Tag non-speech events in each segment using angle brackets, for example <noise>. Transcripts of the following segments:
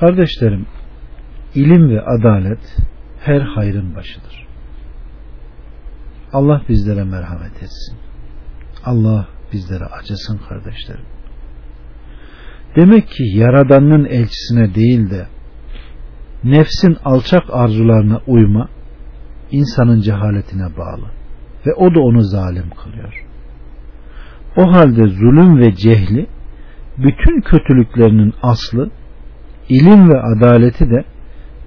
Kardeşlerim, ilim ve adalet her hayrın başıdır. Allah bizlere merhamet etsin. Allah bizlere acısın kardeşlerim. Demek ki Yaradan'ın elçisine değil de nefsin alçak arzularına uyma insanın cehaletine bağlı ve o da onu zalim kılıyor. O halde zulüm ve cehli bütün kötülüklerinin aslı, ilim ve adaleti de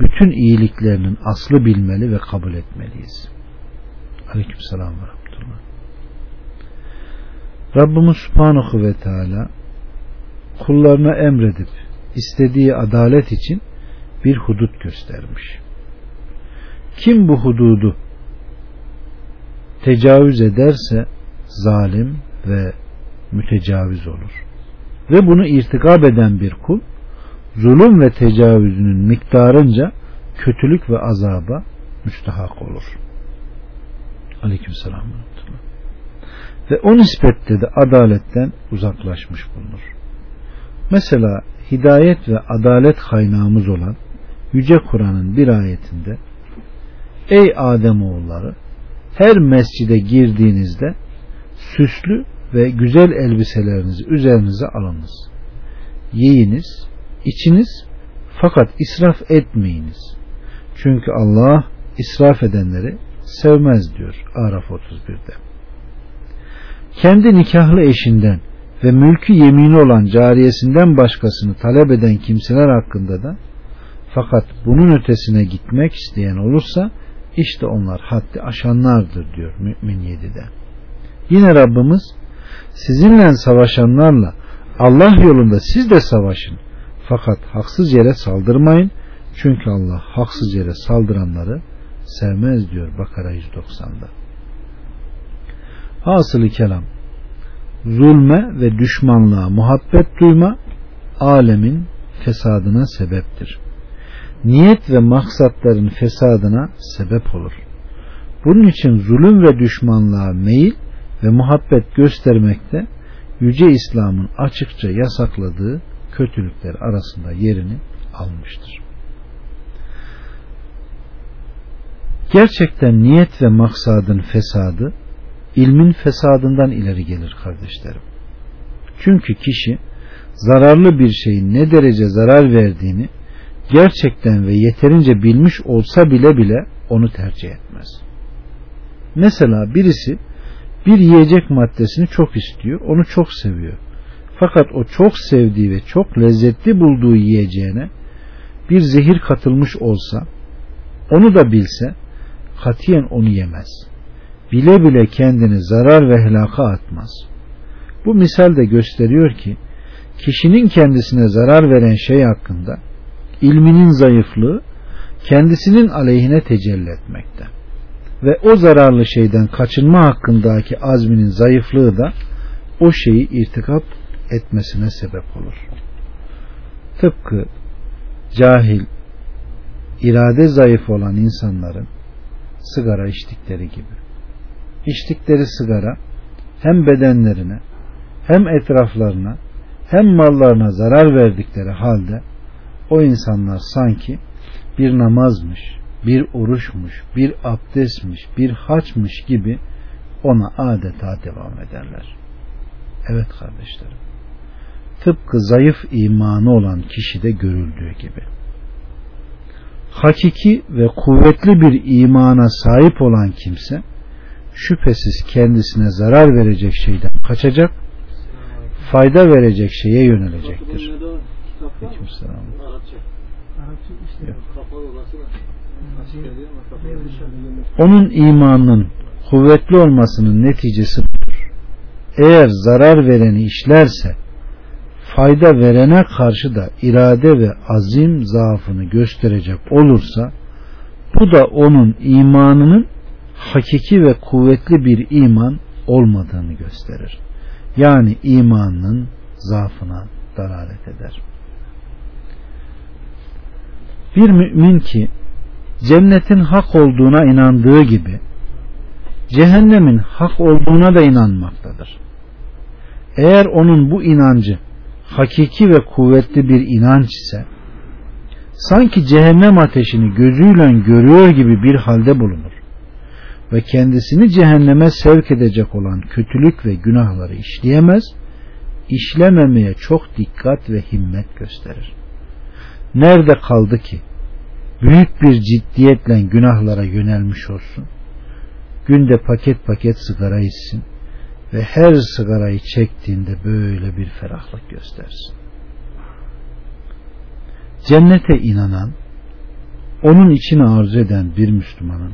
bütün iyiliklerinin aslı bilmeli ve kabul etmeliyiz. Aleykümselam ve Rahmetullah. Rabbimiz Subhanahu ve Teala kullarına emredip istediği adalet için bir hudut göstermiş. Kim bu hududu tecavüz ederse zalim ve mütecaviz olur. Ve bunu irtikab eden bir kul zulüm ve tecavüzünün miktarınca kötülük ve azaba müstahak olur. Aleykümselam. Ve o nispette de adaletten uzaklaşmış bulunur. Mesela hidayet ve adalet kaynağımız olan Yüce Kur'an'ın bir ayetinde Ey Adem oğulları her mescide girdiğinizde süslü ve güzel elbiselerinizi üzerinize alınız. Yiyiniz, içiniz fakat israf etmeyiniz. Çünkü Allah israf edenleri sevmez diyor Araf 31'de. Kendi nikahlı eşinden ve mülkü yemini olan cariyesinden başkasını talep eden kimseler hakkında da fakat bunun ötesine gitmek isteyen olursa işte onlar haddi aşanlardır diyor Mümin 7'de. Yine Rabbimiz sizinle savaşanlarla Allah yolunda siz de savaşın. Fakat haksız yere saldırmayın. Çünkü Allah haksız yere saldıranları sevmez diyor Bakara 190'da. Hasılı kelam zulme ve düşmanlığa muhabbet duyma alemin fesadına sebeptir. Niyet ve maksatların fesadına sebep olur. Bunun için zulüm ve düşmanlığa meyil ve muhabbet göstermekte Yüce İslam'ın açıkça yasakladığı kötülükler arasında yerini almıştır. Gerçekten niyet ve maksadın fesadı ilmin fesadından ileri gelir kardeşlerim. Çünkü kişi zararlı bir şeyin ne derece zarar verdiğini gerçekten ve yeterince bilmiş olsa bile bile onu tercih etmez. Mesela birisi bir yiyecek maddesini çok istiyor, onu çok seviyor. Fakat o çok sevdiği ve çok lezzetli bulduğu yiyeceğine bir zehir katılmış olsa, onu da bilse katiyen onu yemez. Bile bile kendini zarar ve helaka atmaz. Bu misal de gösteriyor ki kişinin kendisine zarar veren şey hakkında ilminin zayıflığı kendisinin aleyhine tecelli etmekte. Ve o zararlı şeyden kaçınma hakkındaki azminin zayıflığı da o şeyi irtikap etmesine sebep olur. Tıpkı cahil, irade zayıf olan insanların sigara içtikleri gibi. İçtikleri sigara hem bedenlerine hem etraflarına hem mallarına zarar verdikleri halde o insanlar sanki bir namazmış, bir oruçmuş, bir abdestmiş, bir haçmış gibi ona adeta devam ederler. Evet kardeşlerim. Tıpkı zayıf imanı olan kişide görüldüğü gibi. Hakiki ve kuvvetli bir imana sahip olan kimse şüphesiz kendisine zarar verecek şeyden kaçacak, fayda verecek şeye yönelecektir. Aleykümselam. Onun imanının kuvvetli olmasının neticesi budur. Eğer zarar vereni işlerse fayda verene karşı da irade ve azim zaafını gösterecek olursa bu da onun imanının hakiki ve kuvvetli bir iman olmadığını gösterir. Yani imanının zaafına dalalet eder. Bir mümin ki cennetin hak olduğuna inandığı gibi cehennemin hak olduğuna da inanmaktadır. Eğer onun bu inancı hakiki ve kuvvetli bir inanç ise sanki cehennem ateşini gözüyle görüyor gibi bir halde bulunur ve kendisini cehenneme sevk edecek olan kötülük ve günahları işleyemez, işlememeye çok dikkat ve himmet gösterir. Nerede kaldı ki büyük bir ciddiyetle günahlara yönelmiş olsun, günde paket paket sigara içsin ve her sigarayı çektiğinde böyle bir ferahlık göstersin. Cennete inanan, onun içine arzu eden bir Müslümanın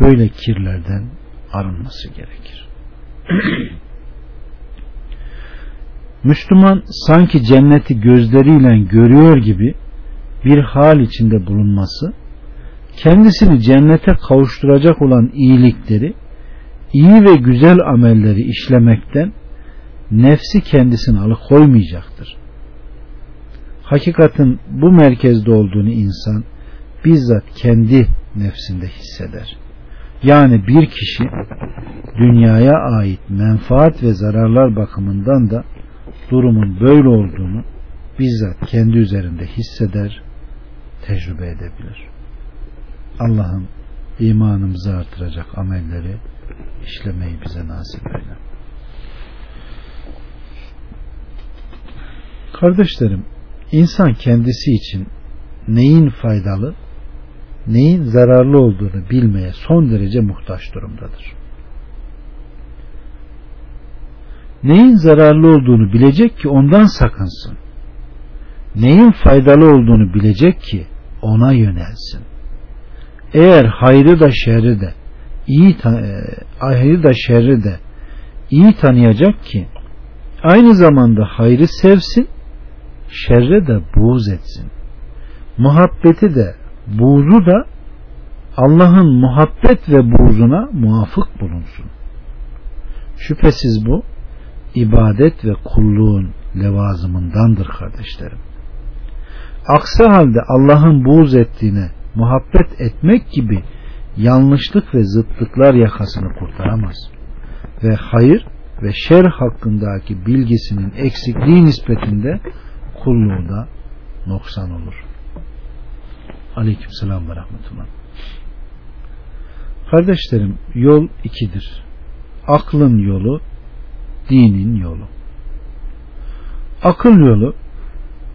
böyle kirlerden arınması gerekir. <clears throat> Müslüman sanki cenneti gözleriyle görüyor gibi bir hal içinde bulunması, kendisini cennete kavuşturacak olan iyilikleri, iyi ve güzel amelleri işlemekten nefsi kendisini alıkoymayacaktır. Hakikatin bu merkezde olduğunu insan bizzat kendi nefsinde hisseder. Yani bir kişi dünyaya ait menfaat ve zararlar bakımından da durumun böyle olduğunu bizzat kendi üzerinde hisseder, tecrübe edebilir. Allah'ım imanımızı artıracak amelleri işlemeyi bize nasip eyle. Kardeşlerim, insan kendisi için neyin faydalı, neyin zararlı olduğunu bilmeye son derece muhtaç durumdadır. Neyin zararlı olduğunu bilecek ki ondan sakınsın. Neyin faydalı olduğunu bilecek ki ona yönelsin. Eğer hayrı da şerri de iyi e, hayrı da şerri de iyi tanıyacak ki aynı zamanda hayrı sevsin şerre de buğz etsin. Muhabbeti de buğzu da Allah'ın muhabbet ve buğzuna muvafık bulunsun. Şüphesiz bu ibadet ve kulluğun levazımındandır kardeşlerim. Aksi halde Allah'ın buğz ettiğine muhabbet etmek gibi yanlışlık ve zıtlıklar yakasını kurtaramaz. Ve hayır ve şer hakkındaki bilgisinin eksikliği nispetinde kulluğu da noksan olur. Aleyküm selam ve rahmetullah. Kardeşlerim yol ikidir. Aklın yolu, dinin yolu. Akıl yolu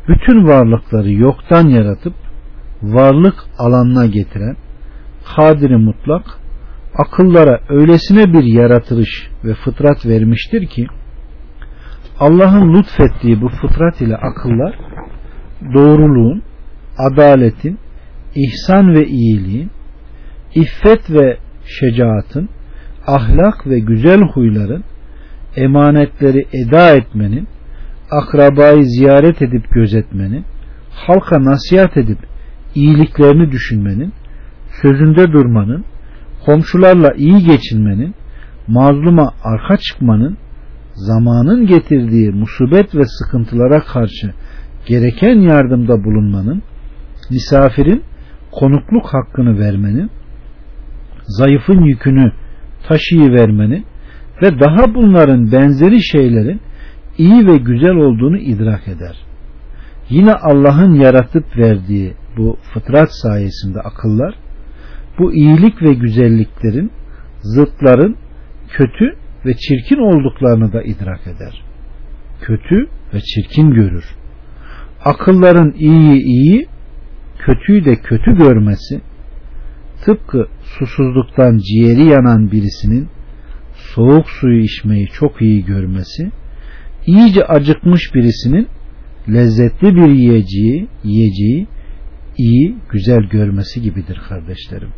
bütün varlıkları yoktan yaratıp varlık alanına getiren kadiri mutlak akıllara öylesine bir yaratılış ve fıtrat vermiştir ki Allah'ın lütfettiği bu fıtrat ile akıllar doğruluğun, adaletin, ihsan ve iyiliğin, iffet ve şecaatın, ahlak ve güzel huyların, emanetleri eda etmenin, akrabayı ziyaret edip gözetmenin, halka nasihat edip iyiliklerini düşünmenin, sözünde durmanın, komşularla iyi geçinmenin, mazluma arka çıkmanın, zamanın getirdiği musibet ve sıkıntılara karşı gereken yardımda bulunmanın, misafirin konukluk hakkını vermenin, zayıfın yükünü taşıyıvermenin ve daha bunların benzeri şeylerin iyi ve güzel olduğunu idrak eder. Yine Allah'ın yaratıp verdiği bu fıtrat sayesinde akıllar bu iyilik ve güzelliklerin zıtların kötü ve çirkin olduklarını da idrak eder. Kötü ve çirkin görür. Akılların iyiyi iyi, kötüyü de kötü görmesi tıpkı susuzluktan ciğeri yanan birisinin soğuk suyu içmeyi çok iyi görmesi, iyice acıkmış birisinin lezzetli bir yiyeceği, yiyeceği iyi, güzel görmesi gibidir kardeşlerim.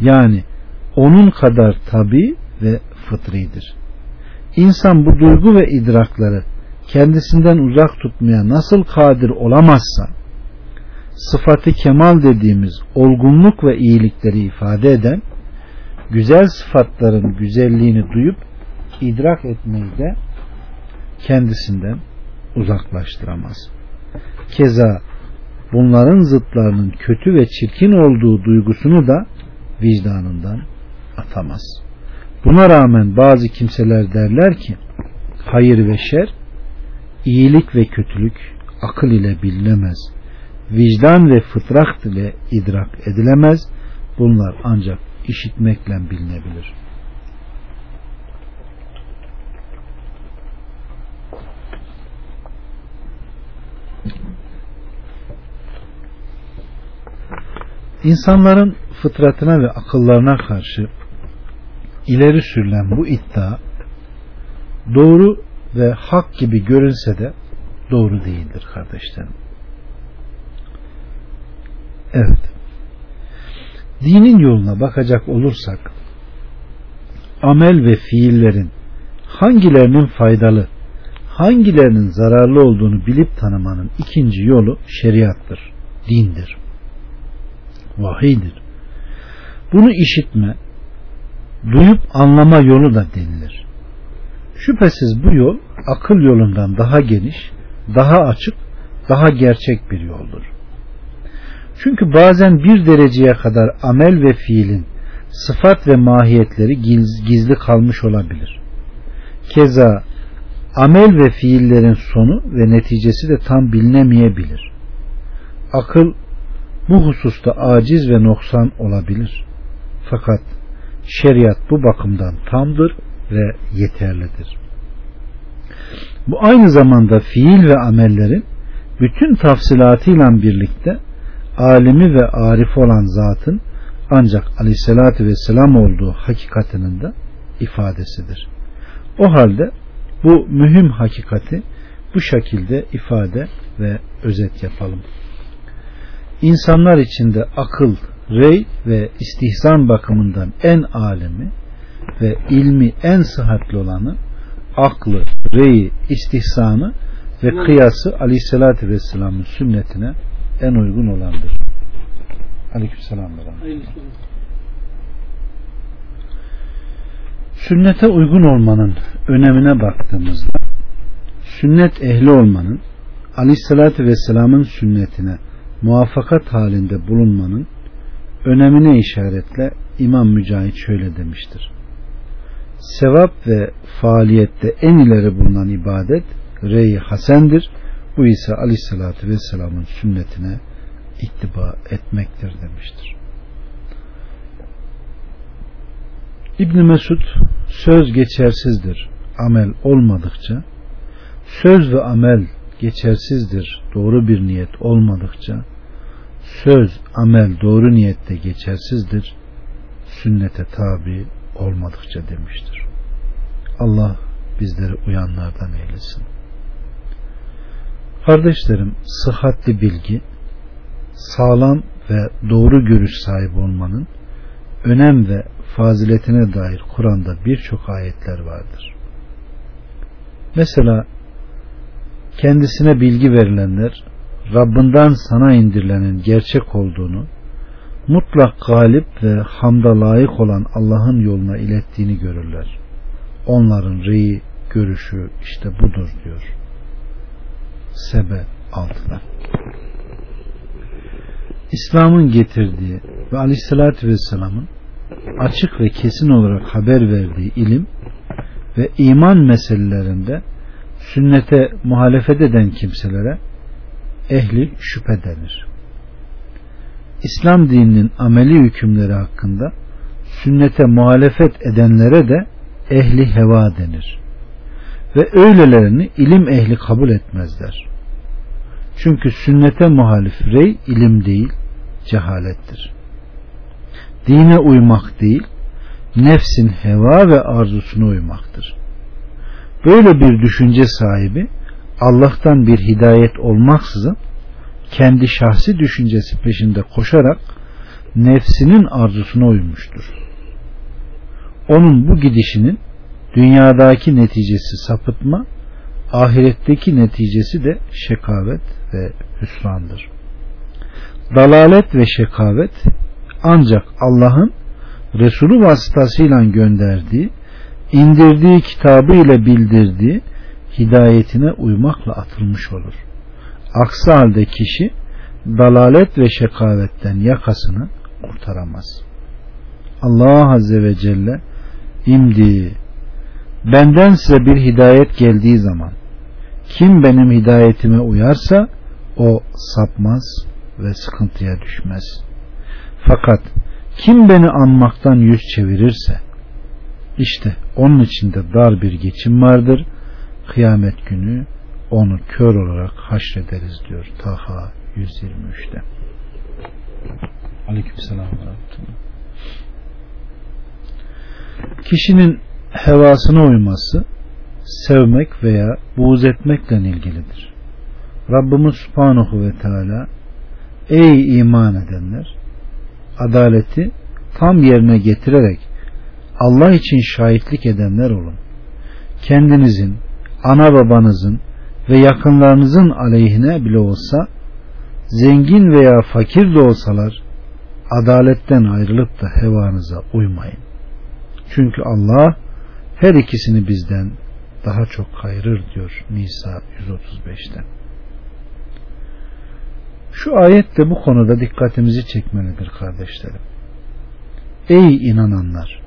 Yani onun kadar tabi ve fıtridir. İnsan bu duygu ve idrakları kendisinden uzak tutmaya nasıl kadir olamazsa sıfatı kemal dediğimiz olgunluk ve iyilikleri ifade eden güzel sıfatların güzelliğini duyup idrak etmeyi de kendisinden uzaklaştıramaz. Keza bunların zıtlarının kötü ve çirkin olduğu duygusunu da vicdanından atamaz. Buna rağmen bazı kimseler derler ki hayır ve şer, iyilik ve kötülük akıl ile bilinemez vicdan ve fıtrat ile idrak edilemez. Bunlar ancak işitmekle bilinebilir. İnsanların fıtratına ve akıllarına karşı ileri sürülen bu iddia doğru ve hak gibi görünse de doğru değildir kardeşlerim. Evet. Dinin yoluna bakacak olursak amel ve fiillerin hangilerinin faydalı, hangilerinin zararlı olduğunu bilip tanımanın ikinci yolu şeriattır, dindir, vahiydir. Bunu işitme, duyup anlama yolu da denilir. Şüphesiz bu yol akıl yolundan daha geniş, daha açık, daha gerçek bir yoldur. Çünkü bazen bir dereceye kadar amel ve fiilin sıfat ve mahiyetleri gizli kalmış olabilir. Keza amel ve fiillerin sonu ve neticesi de tam bilinemeyebilir. Akıl bu hususta aciz ve noksan olabilir. Fakat şeriat bu bakımdan tamdır ve yeterlidir. Bu aynı zamanda fiil ve amellerin bütün tafsilatıyla birlikte alimi ve arif olan zatın ancak aleyhissalatü vesselam olduğu hakikatinin de ifadesidir. O halde bu mühim hakikati bu şekilde ifade ve özet yapalım. İnsanlar içinde akıl, rey ve istihzan bakımından en alemi ve ilmi en sıhhatli olanı aklı, reyi, istihsanı ve kıyası aleyhissalatü vesselamın sünnetine en uygun olandır. Aleykümselam. Sünnete uygun olmanın önemine baktığımızda sünnet ehli olmanın aleyhissalatü vesselamın sünnetine muvaffakat halinde bulunmanın önemine işaretle İmam Mücahit şöyle demiştir. Sevap ve faaliyette en ileri bulunan ibadet rey hasendir. Bu ise aleyhissalatü vesselamın sünnetine ittiba etmektir demiştir. İbn Mesud söz geçersizdir amel olmadıkça söz ve amel geçersizdir doğru bir niyet olmadıkça söz amel doğru niyette geçersizdir sünnete tabi olmadıkça demiştir. Allah bizleri uyanlardan eylesin. Kardeşlerim sıhhatli bilgi sağlam ve doğru görüş sahibi olmanın önem ve faziletine dair Kur'an'da birçok ayetler vardır. Mesela kendisine bilgi verilenler Rabbinden sana indirilenin gerçek olduğunu mutlak galip ve hamda layık olan Allah'ın yoluna ilettiğini görürler. Onların reyi, görüşü işte budur diyor. Sebe altıda. İslam'ın getirdiği ve aleyhissalatü vesselamın açık ve kesin olarak haber verdiği ilim ve iman meselelerinde sünnete muhalefet eden kimselere ehli şüphe denir. İslam dininin ameli hükümleri hakkında sünnete muhalefet edenlere de ehli heva denir. Ve öylelerini ilim ehli kabul etmezler. Çünkü sünnete muhalif rey ilim değil, cehalettir. Dine uymak değil, nefsin heva ve arzusuna uymaktır. Böyle bir düşünce sahibi Allah'tan bir hidayet olmaksızın kendi şahsi düşüncesi peşinde koşarak nefsinin arzusuna uymuştur. Onun bu gidişinin dünyadaki neticesi sapıtma, ahiretteki neticesi de şekavet ve hüsrandır. Dalalet ve şekavet ancak Allah'ın Resulü vasıtasıyla gönderdiği, indirdiği kitabı ile bildirdiği hidayetine uymakla atılmış olur. Aksi halde kişi dalalet ve şekavetten yakasını kurtaramaz. Allah Azze ve Celle imdi benden size bir hidayet geldiği zaman kim benim hidayetime uyarsa o sapmaz ve sıkıntıya düşmez. Fakat kim beni anmaktan yüz çevirirse işte onun içinde dar bir geçim vardır. Kıyamet günü onu kör olarak haşrederiz diyor Taha 123'te. Aleykümselam ve Kişinin hevasına uyması sevmek veya buğz etmekle ilgilidir. Rabbimiz Subhanahu ve Teala Ey iman edenler adaleti tam yerine getirerek Allah için şahitlik edenler olun. Kendinizin, ana babanızın ve yakınlarınızın aleyhine bile olsa zengin veya fakir de olsalar adaletten ayrılıp da hevanıza uymayın. Çünkü Allah her ikisini bizden daha çok kayırır diyor Nisa 135'te. Şu ayet de bu konuda dikkatimizi çekmelidir kardeşlerim. Ey inananlar!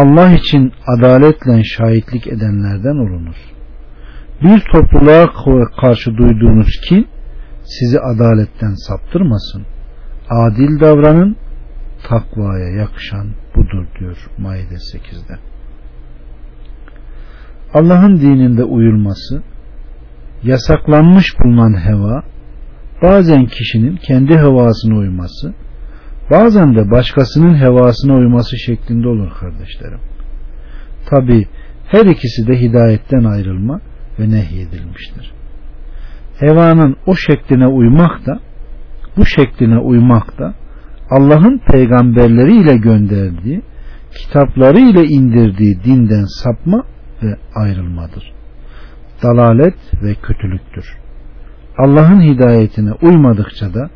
Allah için adaletle şahitlik edenlerden olunuz. Bir topluluğa karşı duyduğunuz kin sizi adaletten saptırmasın. Adil davranın, takvaya yakışan budur diyor Maide 8'de. Allah'ın dininde uyulması, yasaklanmış bulunan heva, bazen kişinin kendi hevasına uyması, bazen de başkasının hevasına uyması şeklinde olur kardeşlerim. Tabi her ikisi de hidayetten ayrılma ve nehyedilmiştir. Hevanın o şekline uymak da bu şekline uymak da Allah'ın peygamberleri ile gönderdiği kitapları ile indirdiği dinden sapma ve ayrılmadır. Dalalet ve kötülüktür. Allah'ın hidayetine uymadıkça da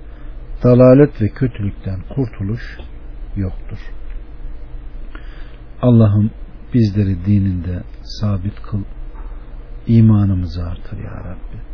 dalalet ve kötülükten kurtuluş yoktur. Allah'ım bizleri dininde sabit kıl, imanımızı artır ya Rabbi.